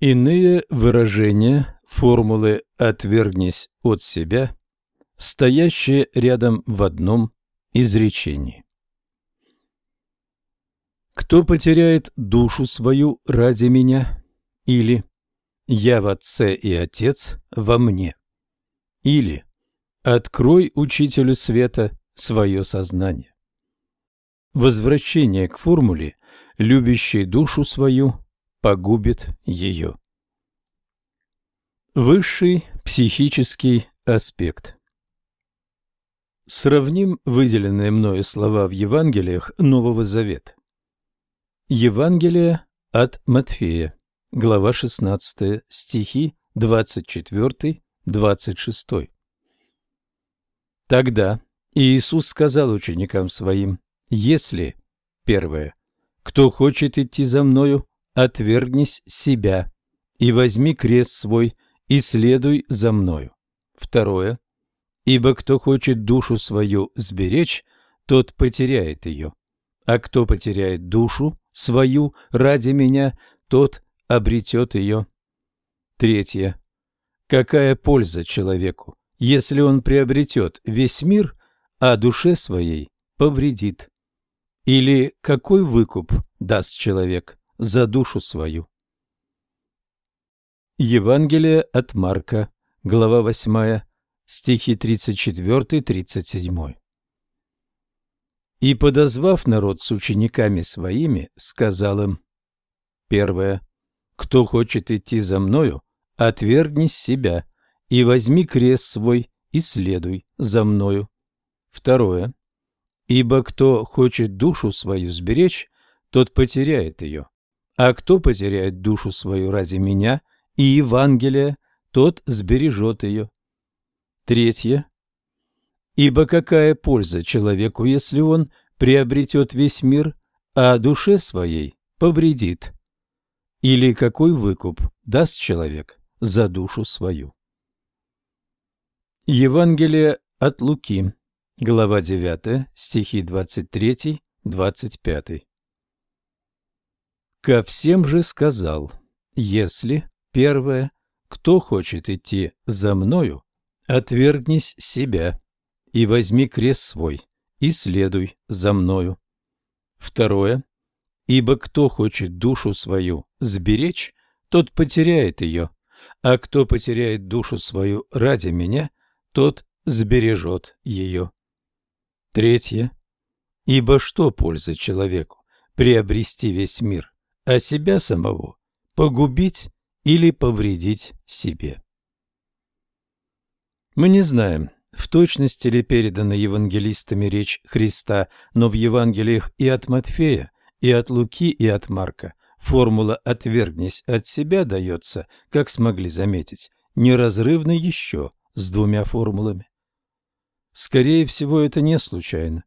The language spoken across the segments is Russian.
Иные выражения формулы «отвергнись от себя», стоящие рядом в одном изречении. Кто потеряет душу свою ради меня? Или «Я в Отце и Отец во мне»? Или «Открой учителю света свое сознание». Возвращение к формуле «любящий душу свою погубит ее». Высший психический аспект Сравним выделенные мною слова в Евангелиях Нового Завета. Евангелие от Матфея, глава 16, стихи 24-26. Тогда Иисус сказал ученикам своим, «Если, первое, кто хочет идти за Мною, отвергнись себя и возьми крест свой и следуй за Мною. Второе, ибо кто хочет душу свою сберечь, тот потеряет ее, а кто потеряет душу свою ради меня, тот обретет ее. Третье. Какая польза человеку, если он приобретет весь мир, а душе своей повредит? Или какой выкуп даст человек за душу свою? Евангелие от Марка, глава 8, стихи 34-37. И, подозвав народ с учениками своими, сказал им, первое, кто хочет идти за мною, отвергнись себя и возьми крест свой и следуй за мною. Второе. Ибо кто хочет душу свою сберечь, тот потеряет ее. А кто потеряет душу свою ради меня и Евангелия, тот сбережет ее. Третье. Ибо какая польза человеку, если он приобретет весь мир, а душе своей повредит? Или какой выкуп даст человек за душу свою? Евангелие от Луки, глава 9, стихи 23-25. Ко всем же сказал, если, первое, кто хочет идти за мною, отвергнись себя и возьми крест свой, и следуй за мною. Второе. Ибо кто хочет душу свою сберечь, тот потеряет ее, а кто потеряет душу свою ради меня, тот сбережет ее. Третье. Ибо что польза человеку приобрести весь мир, а себя самого погубить или повредить себе? Мы не знаем, в точности ли передана евангелистами речь Христа, но в Евангелиях и от Матфея, и от Луки, и от Марка формула «отвергнись от себя» дается, как смогли заметить, неразрывно еще с двумя формулами. Скорее всего, это не случайно.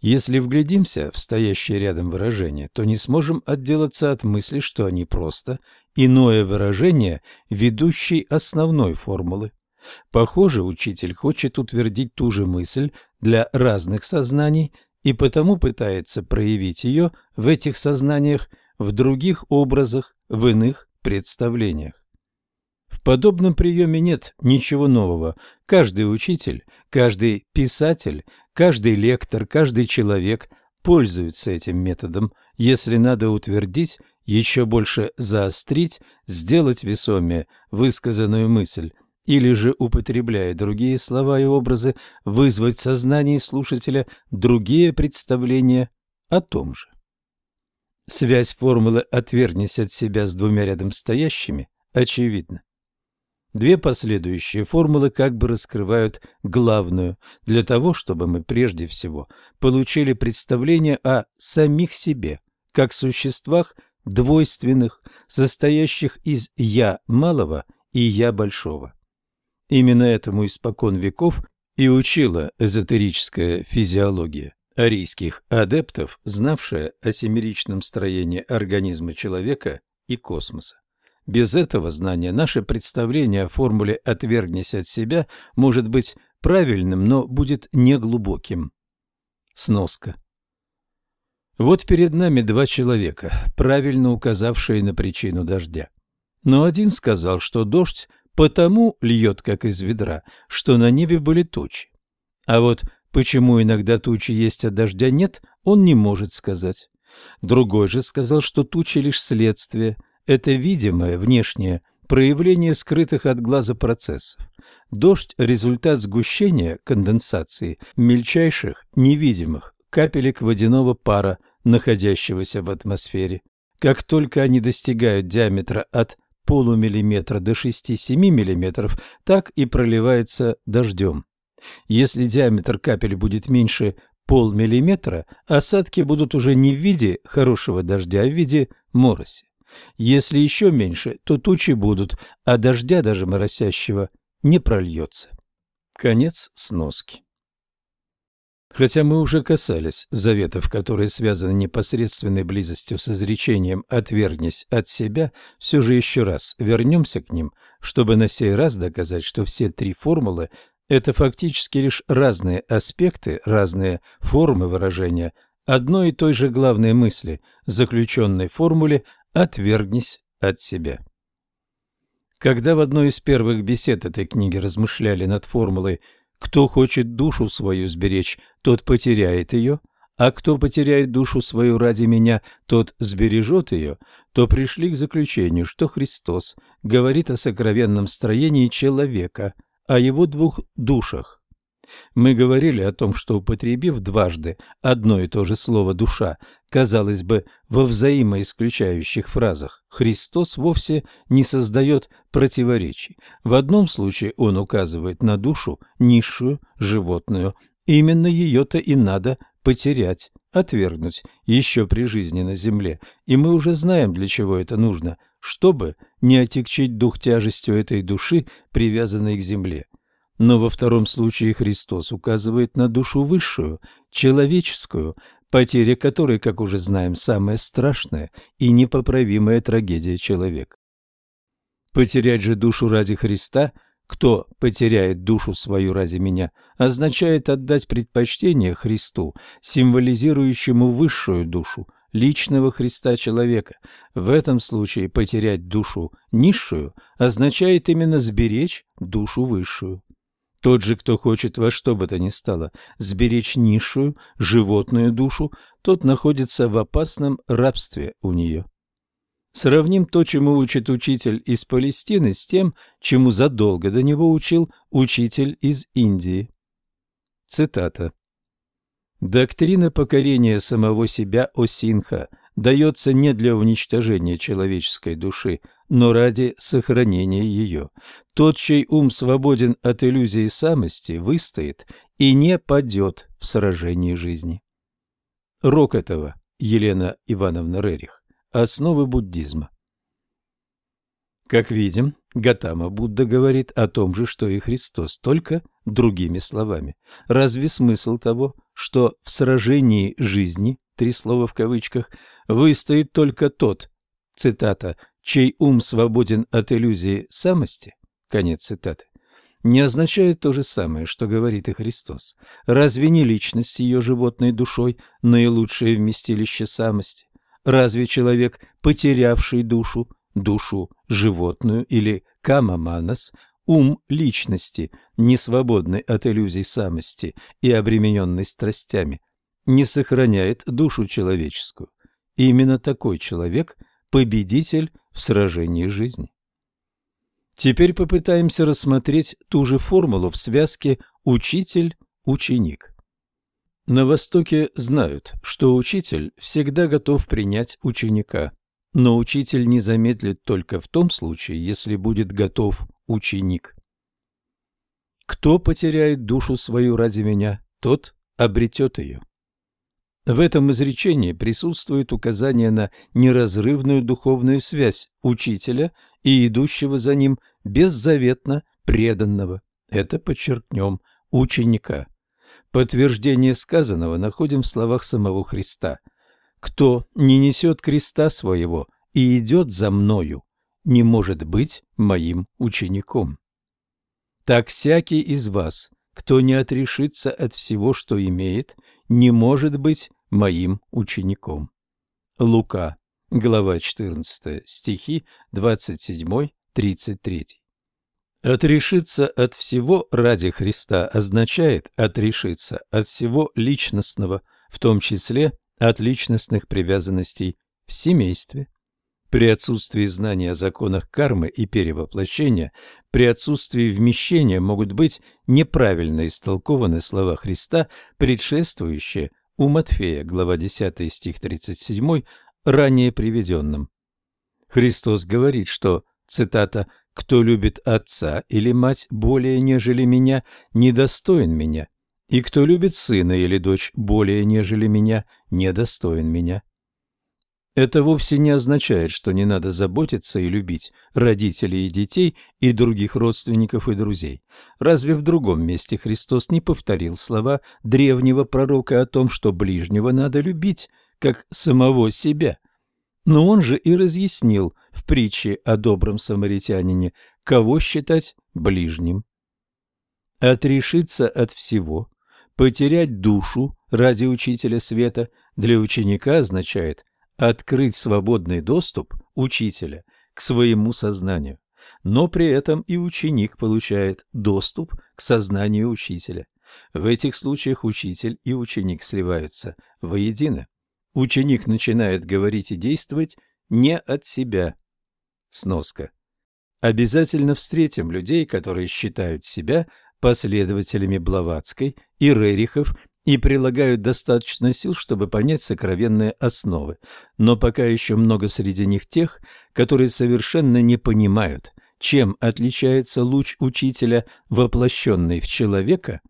Если вглядимся в стоящие рядом выражения, то не сможем отделаться от мысли, что они просто иное выражение ведущей основной формулы. Похоже, учитель хочет утвердить ту же мысль для разных сознаний и потому пытается проявить ее в этих сознаниях, в других образах, в иных представлениях. В подобном приеме нет ничего нового. Каждый учитель, каждый писатель, каждый лектор, каждый человек пользуется этим методом, если надо утвердить, еще больше заострить, сделать весомее высказанную мысль – или же, употребляя другие слова и образы, вызвать в сознании слушателя другие представления о том же. Связь формулы «отвергнись от себя» с двумя рядом стоящими очевидна. Две последующие формулы как бы раскрывают главную, для того, чтобы мы прежде всего получили представление о самих себе, как существах двойственных, состоящих из «я» малого и «я» большого. Именно этому испокон веков и учила эзотерическая физиология арийских адептов, знавшая о семеричном строении организма человека и космоса. Без этого знания наше представление о формуле «отвергнись от себя» может быть правильным, но будет неглубоким. Сноска. Вот перед нами два человека, правильно указавшие на причину дождя. Но один сказал, что дождь потому льет, как из ведра, что на небе были тучи. А вот почему иногда тучи есть, а дождя нет, он не может сказать. Другой же сказал, что тучи лишь следствие, это видимое, внешнее, проявление скрытых от глаза процессов. Дождь – результат сгущения, конденсации, мельчайших, невидимых капелек водяного пара, находящегося в атмосфере. Как только они достигают диаметра от полумиллиметра до 6-7 миллиметров, так и проливаются дождем. Если диаметр капель будет меньше полмиллиметра, осадки будут уже не в виде хорошего дождя, а в виде мороси. Если еще меньше, то тучи будут, а дождя даже моросящего не прольется. Конец сноски. Хотя мы уже касались заветов, которые связаны непосредственной близостью с изречением «отвергнись от себя», все же еще раз вернемся к ним, чтобы на сей раз доказать, что все три формулы – это фактически лишь разные аспекты, разные формы выражения одной и той же главной мысли, заключенной в формуле «отвергнись от себя». Когда в одной из первых бесед этой книги размышляли над формулой кто хочет душу свою сберечь, тот потеряет ее, а кто потеряет душу свою ради меня, тот сбережет ее, то пришли к заключению, что Христос говорит о сокровенном строении человека, о его двух душах. Мы говорили о том, что употребив дважды одно и то же слово «душа», казалось бы, во взаимоисключающих фразах, Христос вовсе не создает противоречий. В одном случае он указывает на душу, низшую, животную. Именно ее-то и надо потерять, отвергнуть еще при жизни на земле. И мы уже знаем, для чего это нужно, чтобы не отягчить дух тяжестью этой души, привязанной к земле. Но во втором случае Христос указывает на душу высшую, человеческую, потеря которой, как уже знаем, самая страшная и непоправимая трагедия человека. Потерять же душу ради Христа, кто потеряет душу свою ради меня, означает отдать предпочтение Христу, символизирующему высшую душу, личного Христа человека. В этом случае потерять душу низшую означает именно сберечь душу высшую. Тот же, кто хочет во что бы то ни стало сберечь низшую, животную душу, тот находится в опасном рабстве у нее. Сравним то, чему учит учитель из Палестины, с тем, чему задолго до него учил учитель из Индии. Цитата. «Доктрина покорения самого себя Осинха дается не для уничтожения человеческой души, но ради сохранения ее. Тот, чей ум свободен от иллюзии самости, выстоит и не падет в сражении жизни. Рок этого Елена Ивановна Рерих. Основы буддизма. Как видим, Гатама Будда говорит о том же, что и Христос, только другими словами. Разве смысл того, что в сражении жизни, три слова в кавычках, выстоит только тот, цитата, чей ум свободен от иллюзии самости, конец цитаты, не означает то же самое, что говорит и Христос. Разве не личность ее животной душой наилучшее вместилище самости? Разве человек, потерявший душу, душу животную или камаманас, ум личности, не свободный от иллюзий самости и обремененный страстями, не сохраняет душу человеческую? Именно такой человек – победитель в сражении жизни. Теперь попытаемся рассмотреть ту же формулу в связке «учитель-ученик». На Востоке знают, что учитель всегда готов принять ученика, но учитель не замедлит только в том случае, если будет готов ученик. Кто потеряет душу свою ради меня, тот обретет ее. В этом изречении присутствует указание на неразрывную духовную связь учителя и идущего за ним беззаветно преданного. Это подчеркнем ученика. Подтверждение сказанного находим в словах самого Христа. «Кто не несет креста своего и идет за мною, не может быть моим учеником». Так всякий из вас, кто не отрешится от всего, что имеет, не может быть моим учеником. Лука, глава 14, стихи 27-33. Отрешиться от всего ради Христа означает отрешиться от всего личностного, в том числе от личностных привязанностей в семействе. При отсутствии знания о законах кармы и перевоплощения, при отсутствии вмещения могут быть неправильно истолкованы слова Христа, предшествующие у Матфея, глава 10, стих 37, ранее приведенным. Христос говорит, что, цитата, «Кто любит отца или мать более, нежели меня, недостоин меня, и кто любит сына или дочь более, нежели меня, недостоин меня». Это вовсе не означает, что не надо заботиться и любить родителей и детей, и других родственников и друзей. Разве в другом месте Христос не повторил слова древнего пророка о том, что ближнего надо любить, как самого себя? Но он же и разъяснил в притче о добром самаритянине, кого считать ближним. Отрешиться от всего, потерять душу ради учителя света для ученика означает – открыть свободный доступ учителя к своему сознанию, но при этом и ученик получает доступ к сознанию учителя. В этих случаях учитель и ученик сливаются воедино. Ученик начинает говорить и действовать не от себя. Сноска. Обязательно встретим людей, которые считают себя последователями Блаватской и Рерихов и прилагают достаточно сил, чтобы понять сокровенные основы, но пока еще много среди них тех, которые совершенно не понимают, чем отличается луч учителя, воплощенный в человека,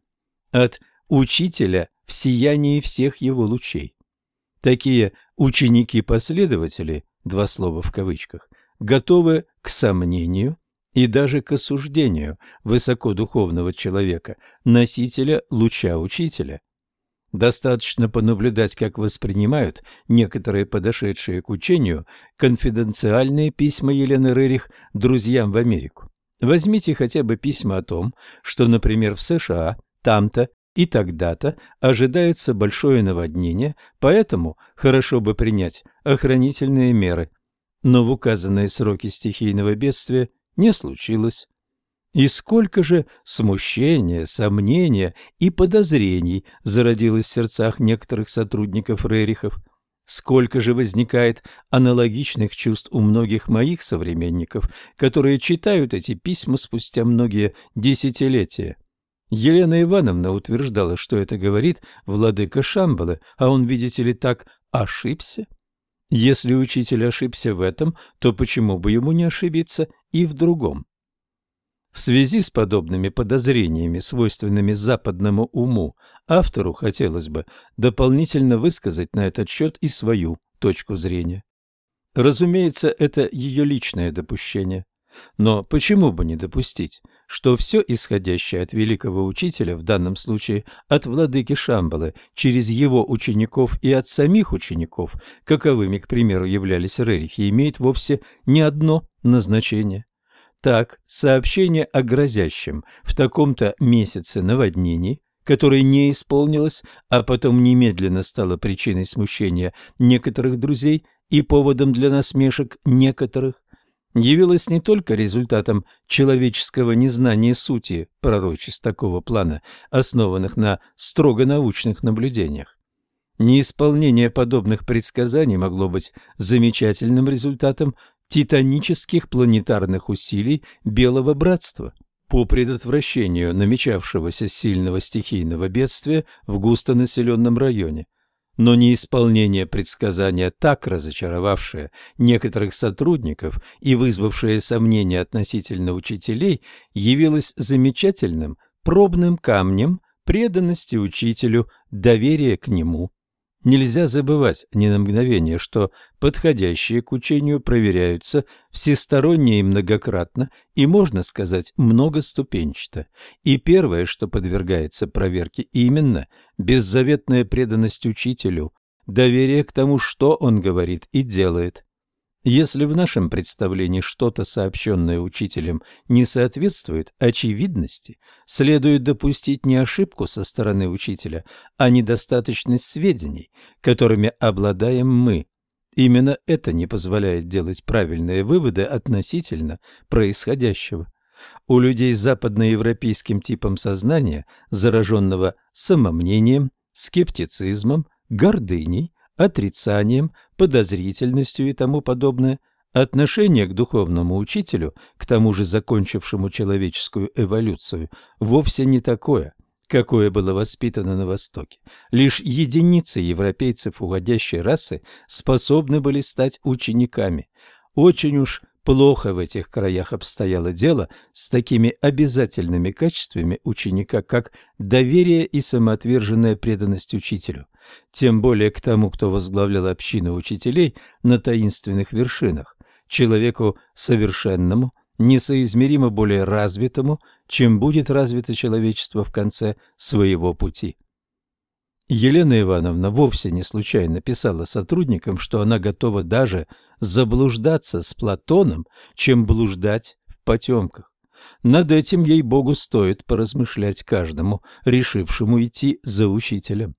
от учителя в сиянии всех его лучей. Такие ученики-последователи, два слова в кавычках, готовы к сомнению и даже к осуждению высокодуховного человека, носителя луча учителя, Достаточно понаблюдать, как воспринимают некоторые подошедшие к учению конфиденциальные письма Елены Рерих друзьям в Америку. Возьмите хотя бы письма о том, что, например, в США там-то и тогда-то ожидается большое наводнение, поэтому хорошо бы принять охранительные меры. Но в указанные сроки стихийного бедствия не случилось. И сколько же смущения, сомнения и подозрений зародилось в сердцах некоторых сотрудников Рерихов. Сколько же возникает аналогичных чувств у многих моих современников, которые читают эти письма спустя многие десятилетия. Елена Ивановна утверждала, что это говорит владыка Шамбалы, а он, видите ли, так ошибся. Если учитель ошибся в этом, то почему бы ему не ошибиться и в другом? В связи с подобными подозрениями, свойственными западному уму, автору хотелось бы дополнительно высказать на этот счет и свою точку зрения. Разумеется, это ее личное допущение. Но почему бы не допустить, что все исходящее от великого учителя, в данном случае от владыки Шамбалы, через его учеников и от самих учеников, каковыми, к примеру, являлись Рерихи, имеет вовсе не одно назначение – так, сообщение о грозящем в таком-то месяце наводнении, которое не исполнилось, а потом немедленно стало причиной смущения некоторых друзей и поводом для насмешек некоторых, явилось не только результатом человеческого незнания сути пророчеств такого плана, основанных на строго научных наблюдениях. Неисполнение подобных предсказаний могло быть замечательным результатом титанических планетарных усилий Белого Братства по предотвращению намечавшегося сильного стихийного бедствия в густонаселенном районе. Но неисполнение предсказания, так разочаровавшее некоторых сотрудников и вызвавшее сомнения относительно учителей, явилось замечательным пробным камнем преданности учителю, доверия к нему Нельзя забывать ни на мгновение, что подходящие к учению проверяются всесторонне и многократно, и, можно сказать, многоступенчато. И первое, что подвергается проверке, именно беззаветная преданность учителю, доверие к тому, что он говорит и делает. Если в нашем представлении что-то, сообщенное учителем, не соответствует очевидности, следует допустить не ошибку со стороны учителя, а недостаточность сведений, которыми обладаем мы. Именно это не позволяет делать правильные выводы относительно происходящего. У людей с западноевропейским типом сознания, зараженного самомнением, скептицизмом, гордыней, отрицанием, подозрительностью и тому подобное, отношение к духовному учителю, к тому же закончившему человеческую эволюцию, вовсе не такое, какое было воспитано на Востоке. Лишь единицы европейцев уходящей расы способны были стать учениками. Очень уж Плохо в этих краях обстояло дело с такими обязательными качествами ученика, как доверие и самоотверженная преданность учителю, тем более к тому, кто возглавлял общину учителей на таинственных вершинах, человеку совершенному, несоизмеримо более развитому, чем будет развито человечество в конце своего пути. Елена Ивановна вовсе не случайно писала сотрудникам, что она готова даже заблуждаться с Платоном, чем блуждать в потемках. Над этим, ей-богу, стоит поразмышлять каждому, решившему идти за учителем.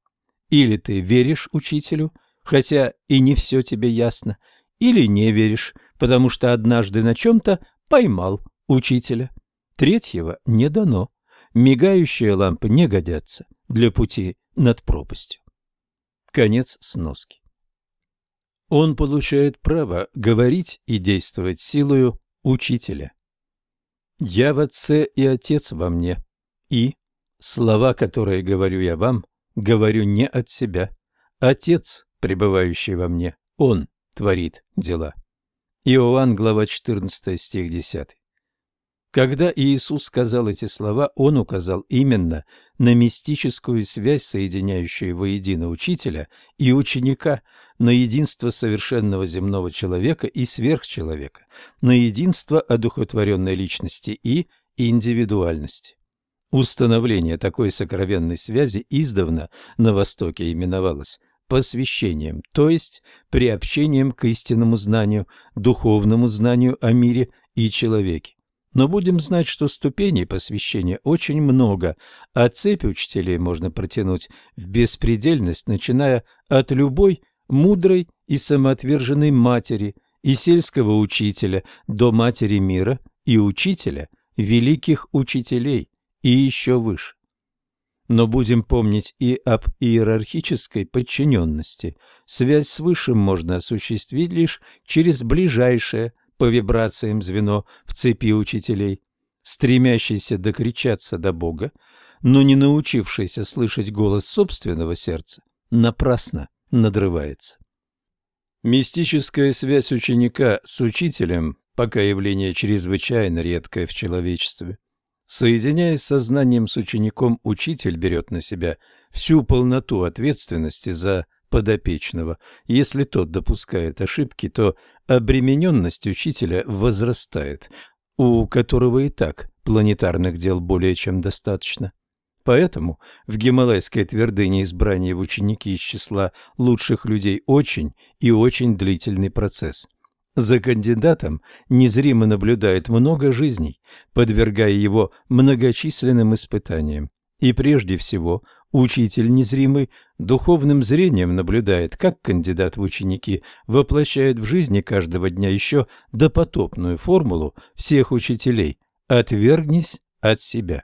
Или ты веришь учителю, хотя и не все тебе ясно, или не веришь, потому что однажды на чем-то поймал учителя. Третьего не дано. Мигающие лампы не годятся для пути над пропастью. Конец сноски. Он получает право говорить и действовать силою учителя. «Я в Отце и Отец во мне, и слова, которые говорю я вам, говорю не от себя. Отец, пребывающий во мне, Он творит дела». Иоанн, глава 14, стих 10. Когда Иисус сказал эти слова, Он указал именно на мистическую связь, соединяющую воедино учителя и ученика, на единство совершенного земного человека и сверхчеловека, на единство одухотворенной личности и индивидуальности. Установление такой сокровенной связи издавна на Востоке именовалось посвящением, то есть приобщением к истинному знанию, духовному знанию о мире и человеке. Но будем знать, что ступеней посвящения очень много, а цепь учителей можно протянуть в беспредельность, начиная от любой мудрой и самоотверженной матери и сельского учителя до матери мира и учителя великих учителей и еще выше. Но будем помнить и об иерархической подчиненности. Связь с Высшим можно осуществить лишь через ближайшее – по вибрациям звено в цепи учителей, стремящийся докричаться до Бога, но не научившийся слышать голос собственного сердца, напрасно надрывается. Мистическая связь ученика с учителем пока явление чрезвычайно редкое в человечестве. Соединяясь сознанием с учеником, учитель берет на себя всю полноту ответственности за подопечного. Если тот допускает ошибки, то обремененность учителя возрастает, у которого и так планетарных дел более чем достаточно. Поэтому в гималайской твердыне избрание в ученики из числа лучших людей очень и очень длительный процесс. За кандидатом незримо наблюдает много жизней, подвергая его многочисленным испытаниям. И прежде всего – Учитель незримый духовным зрением наблюдает, как кандидат в ученики воплощает в жизни каждого дня еще допотопную формулу всех учителей «отвергнись от себя».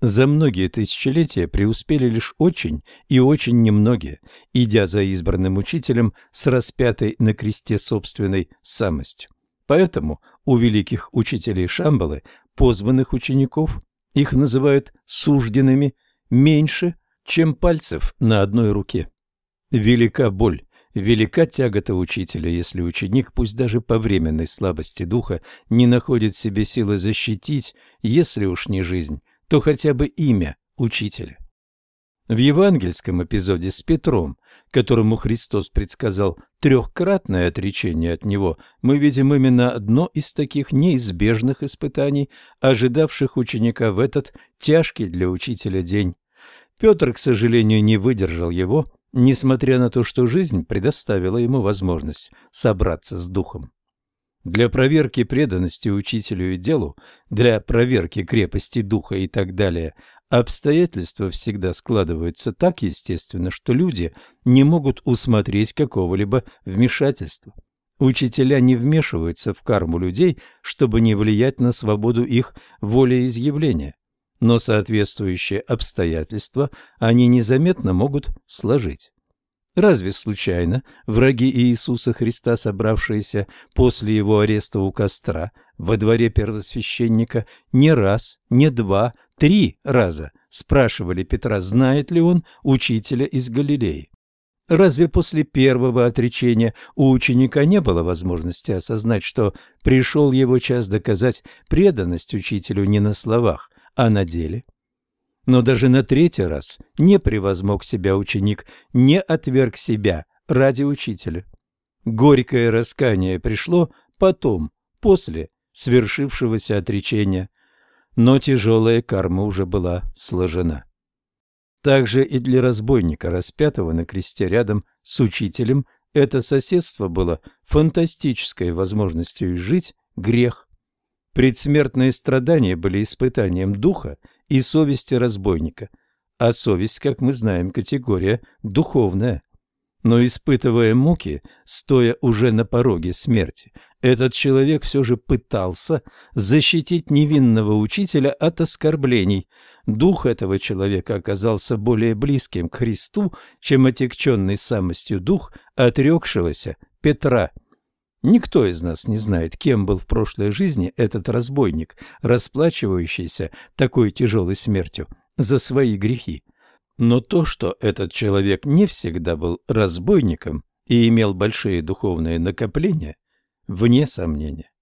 За многие тысячелетия преуспели лишь очень и очень немногие, идя за избранным учителем с распятой на кресте собственной самостью. Поэтому у великих учителей Шамбалы, позванных учеников, их называют сужденными, меньше – чем пальцев на одной руке. Велика боль, велика тягота учителя, если ученик, пусть даже по временной слабости духа, не находит в себе силы защитить, если уж не жизнь, то хотя бы имя учителя. В евангельском эпизоде с Петром, которому Христос предсказал трехкратное отречение от него, мы видим именно одно из таких неизбежных испытаний, ожидавших ученика в этот тяжкий для учителя день Петр, к сожалению, не выдержал его, несмотря на то, что жизнь предоставила ему возможность собраться с духом. Для проверки преданности учителю и делу, для проверки крепости духа и так далее, обстоятельства всегда складываются так естественно, что люди не могут усмотреть какого-либо вмешательства. Учителя не вмешиваются в карму людей, чтобы не влиять на свободу их волеизъявления, но соответствующие обстоятельства они незаметно могут сложить. Разве случайно враги Иисуса Христа, собравшиеся после его ареста у костра во дворе первосвященника, не раз, не два, три раза спрашивали Петра, знает ли он учителя из Галилеи? Разве после первого отречения у ученика не было возможности осознать, что пришел его час доказать преданность учителю не на словах, а на деле? Но даже на третий раз не превозмог себя ученик, не отверг себя ради учителя. Горькое раскаяние пришло потом, после свершившегося отречения, но тяжелая карма уже была сложена. Также и для разбойника, распятого на кресте рядом с учителем, это соседство было фантастической возможностью изжить грех. Предсмертные страдания были испытанием духа и совести разбойника, а совесть, как мы знаем, категория духовная. Но испытывая муки, стоя уже на пороге смерти, этот человек все же пытался защитить невинного учителя от оскорблений. Дух этого человека оказался более близким к Христу, чем отягченный самостью дух отрекшегося Петра. Никто из нас не знает, кем был в прошлой жизни этот разбойник, расплачивающийся такой тяжелой смертью за свои грехи. Но то, что этот человек не всегда был разбойником и имел большие духовные накопления, вне сомнения.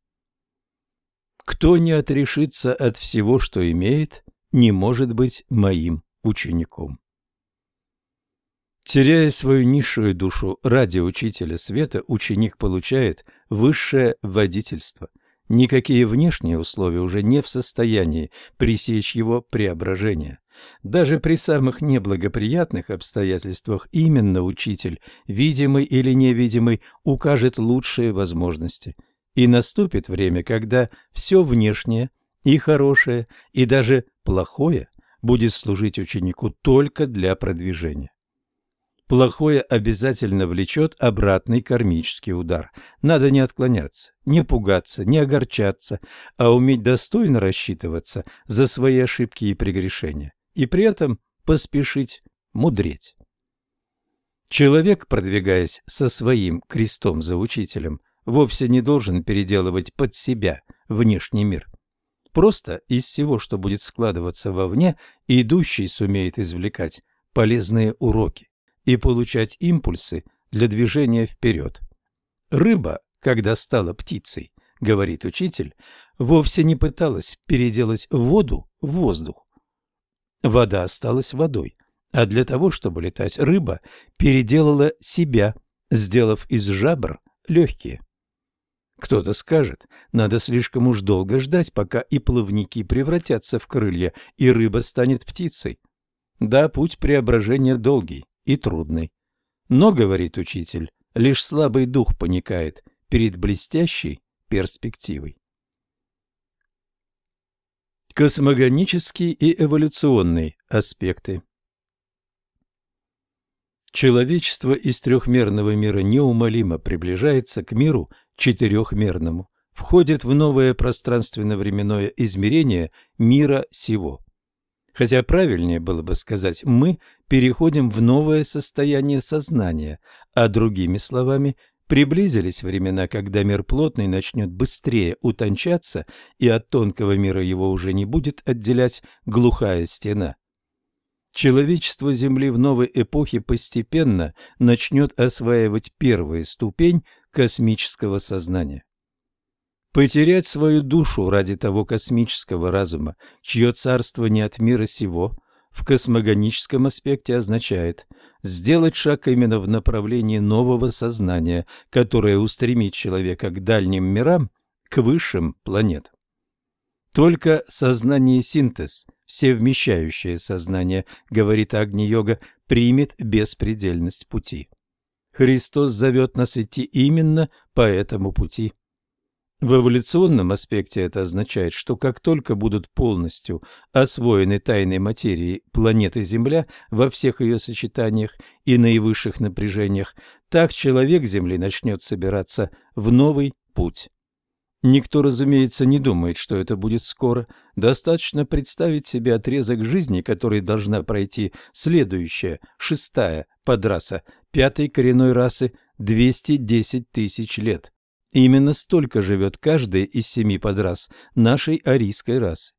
Кто не отрешится от всего, что имеет, не может быть моим учеником. Теряя свою низшую душу ради учителя света, ученик получает высшее водительство. Никакие внешние условия уже не в состоянии пресечь его преображение. Даже при самых неблагоприятных обстоятельствах именно учитель, видимый или невидимый, укажет лучшие возможности. И наступит время, когда все внешнее и хорошее, и даже плохое будет служить ученику только для продвижения. Плохое обязательно влечет обратный кармический удар. Надо не отклоняться, не пугаться, не огорчаться, а уметь достойно рассчитываться за свои ошибки и прегрешения и при этом поспешить мудреть. Человек, продвигаясь со своим крестом за учителем, вовсе не должен переделывать под себя внешний мир. Просто из всего, что будет складываться вовне, идущий сумеет извлекать полезные уроки и получать импульсы для движения вперед. Рыба, когда стала птицей, говорит учитель, вовсе не пыталась переделать воду в воздух, Вода осталась водой, а для того, чтобы летать, рыба переделала себя, сделав из жабр легкие. Кто-то скажет, надо слишком уж долго ждать, пока и плавники превратятся в крылья, и рыба станет птицей. Да, путь преображения долгий и трудный. Но, говорит учитель, лишь слабый дух паникает перед блестящей перспективой. Космогонические и эволюционные аспекты Человечество из трехмерного мира неумолимо приближается к миру четырехмерному, входит в новое пространственно-временное измерение мира сего. Хотя правильнее было бы сказать «мы переходим в новое состояние сознания», а другими словами Приблизились времена, когда мир плотный начнет быстрее утончаться, и от тонкого мира его уже не будет отделять глухая стена. Человечество Земли в новой эпохе постепенно начнет осваивать первую ступень космического сознания. Потерять свою душу ради того космического разума, чье царство не от мира сего, в космогоническом аспекте означает сделать шаг именно в направлении нового сознания, которое устремит человека к дальним мирам, к высшим планетам. Только сознание синтез, всевмещающее сознание, говорит Агни-йога, примет беспредельность пути. Христос зовет нас идти именно по этому пути. В эволюционном аспекте это означает, что как только будут полностью освоены тайны материи планеты Земля во всех ее сочетаниях и наивысших напряжениях, так человек Земли начнет собираться в новый путь. Никто, разумеется, не думает, что это будет скоро. Достаточно представить себе отрезок жизни, который должна пройти следующая, шестая подраса пятой коренной расы 210 тысяч лет. Именно столько живет каждая из семи подрас нашей арийской расы.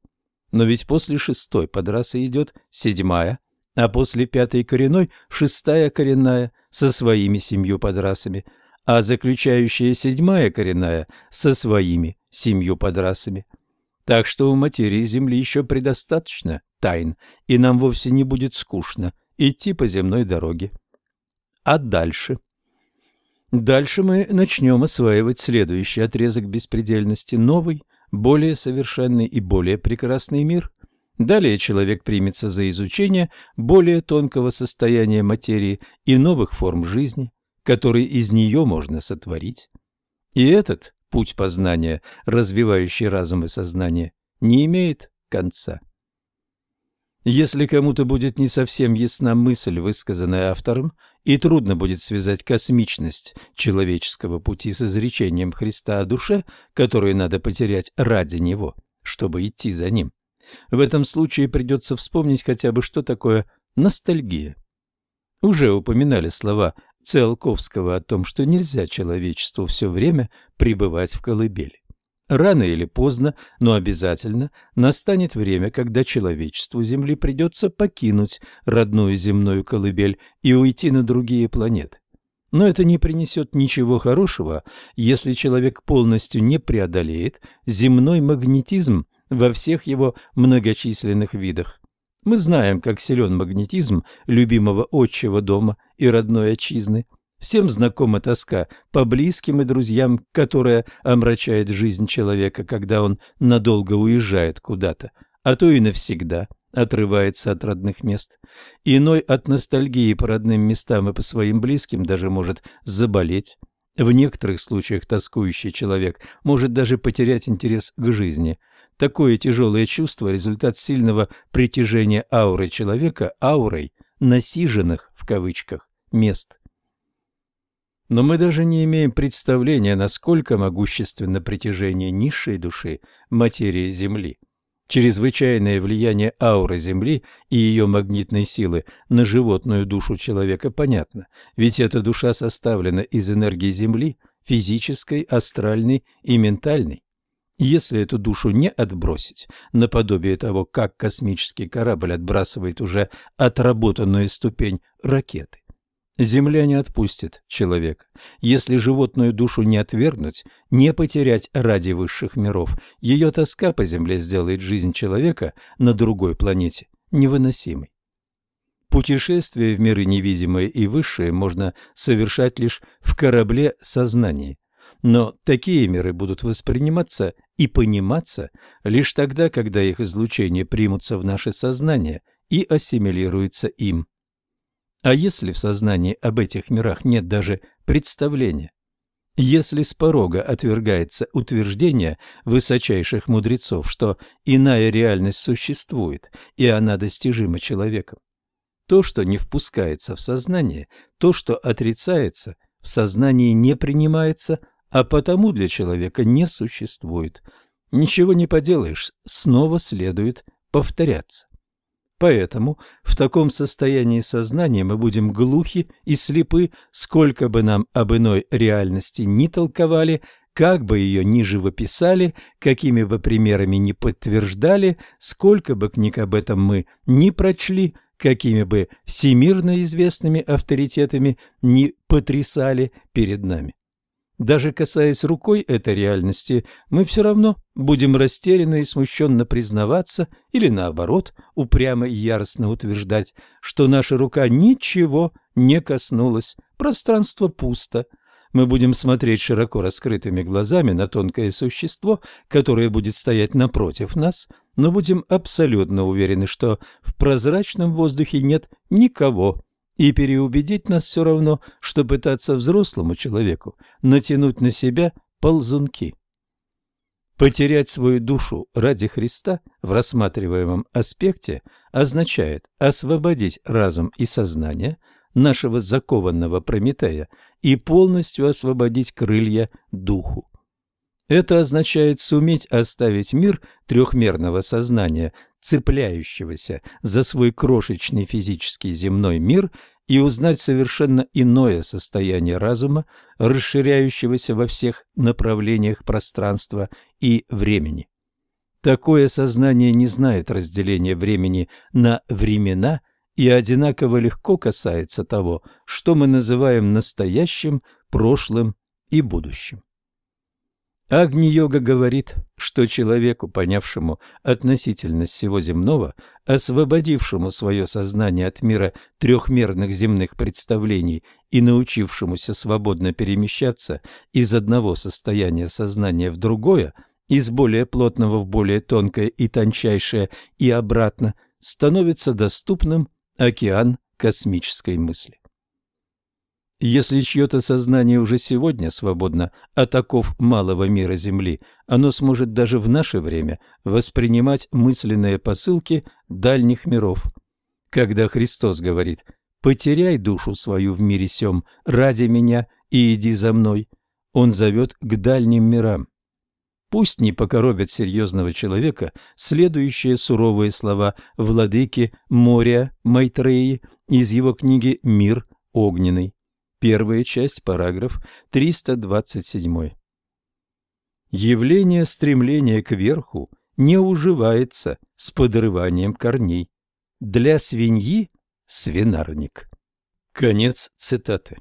Но ведь после шестой подрасы идет седьмая, а после пятой коренной – шестая коренная со своими семью подрасами, а заключающая седьмая коренная со своими семью подрасами. Так что у материи Земли еще предостаточно тайн, и нам вовсе не будет скучно идти по земной дороге. А дальше – Дальше мы начнем осваивать следующий отрезок беспредельности, новый, более совершенный и более прекрасный мир. Далее человек примется за изучение более тонкого состояния материи и новых форм жизни, которые из нее можно сотворить. И этот путь познания, развивающий разум и сознание, не имеет конца. Если кому-то будет не совсем ясна мысль, высказанная автором, и трудно будет связать космичность человеческого пути с изречением Христа о душе, которую надо потерять ради Него, чтобы идти за Ним, в этом случае придется вспомнить хотя бы, что такое ностальгия. Уже упоминали слова Циолковского о том, что нельзя человечеству все время пребывать в колыбели. Рано или поздно, но обязательно настанет время, когда человечеству Земли придется покинуть родную земную колыбель и уйти на другие планеты. Но это не принесет ничего хорошего, если человек полностью не преодолеет земной магнетизм во всех его многочисленных видах. Мы знаем, как силен магнетизм любимого отчего дома и родной отчизны. Всем знакома тоска по близким и друзьям, которая омрачает жизнь человека, когда он надолго уезжает куда-то, а то и навсегда отрывается от родных мест. Иной от ностальгии по родным местам и по своим близким даже может заболеть. В некоторых случаях тоскующий человек может даже потерять интерес к жизни. Такое тяжелое чувство – результат сильного притяжения ауры человека аурой «насиженных» в кавычках мест – но мы даже не имеем представления, насколько могущественно притяжение низшей души материи Земли. Чрезвычайное влияние ауры Земли и ее магнитной силы на животную душу человека понятно, ведь эта душа составлена из энергии Земли, физической, астральной и ментальной. Если эту душу не отбросить, наподобие того, как космический корабль отбрасывает уже отработанную ступень ракеты, Земля не отпустит человека. Если животную душу не отвергнуть, не потерять ради высших миров, ее тоска по земле сделает жизнь человека на другой планете невыносимой. Путешествие в миры невидимые и высшие можно совершать лишь в корабле сознания. Но такие миры будут восприниматься и пониматься лишь тогда, когда их излучения примутся в наше сознание и ассимилируются им. А если в сознании об этих мирах нет даже представления? Если с порога отвергается утверждение высочайших мудрецов, что иная реальность существует, и она достижима человеком, то, что не впускается в сознание, то, что отрицается, в сознании не принимается, а потому для человека не существует. Ничего не поделаешь, снова следует повторяться. Поэтому в таком состоянии сознания мы будем глухи и слепы, сколько бы нам об иной реальности ни толковали, как бы ее ни живописали, какими бы примерами ни подтверждали, сколько бы книг об этом мы ни прочли, какими бы всемирно известными авторитетами ни потрясали перед нами. Даже касаясь рукой этой реальности, мы все равно будем растерянно и смущенно признаваться или, наоборот, упрямо и яростно утверждать, что наша рука ничего не коснулась, пространство пусто. Мы будем смотреть широко раскрытыми глазами на тонкое существо, которое будет стоять напротив нас, но будем абсолютно уверены, что в прозрачном воздухе нет никого, и переубедить нас все равно, что пытаться взрослому человеку натянуть на себя ползунки. Потерять свою душу ради Христа в рассматриваемом аспекте означает освободить разум и сознание нашего закованного Прометея и полностью освободить крылья духу. Это означает суметь оставить мир трехмерного сознания, цепляющегося за свой крошечный физический земной мир – и узнать совершенно иное состояние разума, расширяющегося во всех направлениях пространства и времени. Такое сознание не знает разделения времени на времена и одинаково легко касается того, что мы называем настоящим, прошлым и будущим. Агни-йога говорит, что человеку, понявшему относительность всего земного, освободившему свое сознание от мира трехмерных земных представлений и научившемуся свободно перемещаться из одного состояния сознания в другое, из более плотного в более тонкое и тончайшее и обратно, становится доступным океан космической мысли. Если чье-то сознание уже сегодня свободно от оков малого мира Земли, оно сможет даже в наше время воспринимать мысленные посылки дальних миров. Когда Христос говорит «потеряй душу свою в мире сем ради меня и иди за мной», Он зовет к дальним мирам. Пусть не покоробят серьезного человека следующие суровые слова владыки Моря Майтреи из его книги «Мир огненный». Первая часть, параграф 327. Явление стремления к верху не уживается с подрыванием корней. Для свиньи – свинарник. Конец цитаты.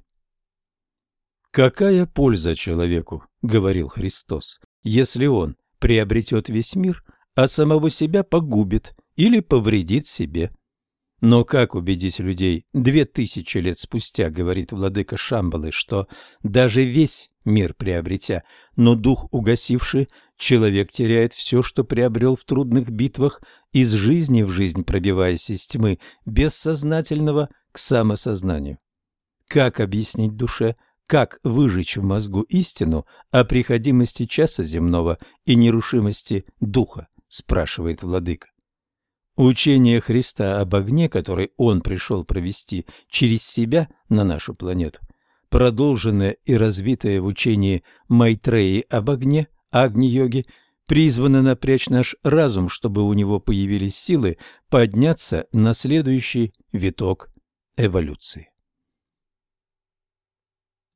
«Какая польза человеку, — говорил Христос, — если он приобретет весь мир, а самого себя погубит или повредит себе?» Но как убедить людей две тысячи лет спустя, говорит владыка Шамбалы, что даже весь мир приобретя, но дух угасивший, человек теряет все, что приобрел в трудных битвах, из жизни в жизнь пробиваясь из тьмы, бессознательного к самосознанию. Как объяснить душе, как выжечь в мозгу истину о приходимости часа земного и нерушимости духа, спрашивает владыка. Учение Христа об огне, который Он пришел провести через себя на нашу планету, продолженное и развитое в учении Майтреи об огне, Агни-йоги, призвано напрячь наш разум, чтобы у него появились силы подняться на следующий виток эволюции.